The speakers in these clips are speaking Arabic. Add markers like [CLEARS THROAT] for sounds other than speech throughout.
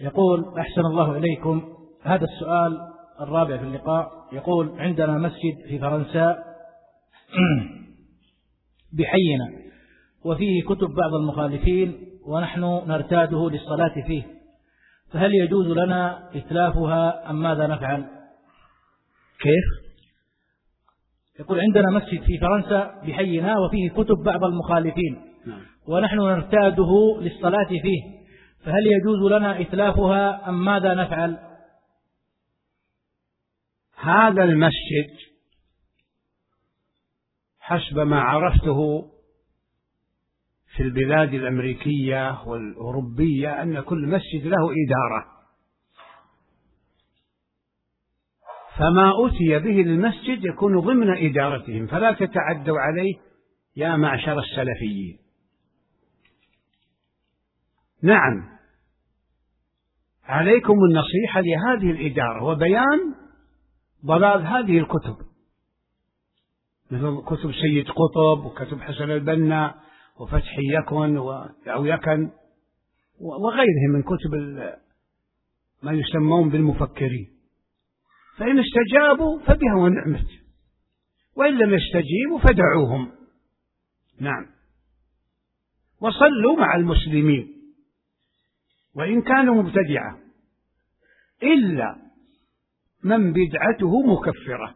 يقول أحسن الله إليكم. هذا السؤال الرابع في اللقاء. يقول عندنا مسجد في فرنسا. [CLEARS THROAT] بحينا. وفيه كتب بعض المخالفين ونحن نرتاده للصلاة فيه. فهل يجوز لنا إتلافها أم ماذا نفعل؟ كيف؟ يقول عندنا مسجد في فرنسا بحينا وفيه كتب بعض المخالفين. نعم. ونحن نرتاده للصلاة فيه. فهل يجوز لنا إتلافها أم ماذا نفعل؟ هذا المسجد حسب ما عرفته في البلاد الأمريكية والأوروبية أن كل مسجد له إدارة. فما أتي به للمسجد يكون ضمن إدارتهم فلا تتعدوا عليه يا معشر السلفيين. نعم. عليكم النصيحة لهذه الإدارة وبيان ضلال هذه الكتب. مثل كتب سيد قطب وكتب حسن البنا وفتح يكن أو يكن وغيرهم من كتب ما يسمون بالمفكرين. فإن استجابوا فبها ونعمت. وإن لم يستجيبوا فدعوهم. نعم. وصلوا مع المسلمين. وإن كانوا مبتدعة. إلا من بدعته مكفرة.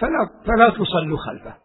فلا فلا تصلوا خلفه.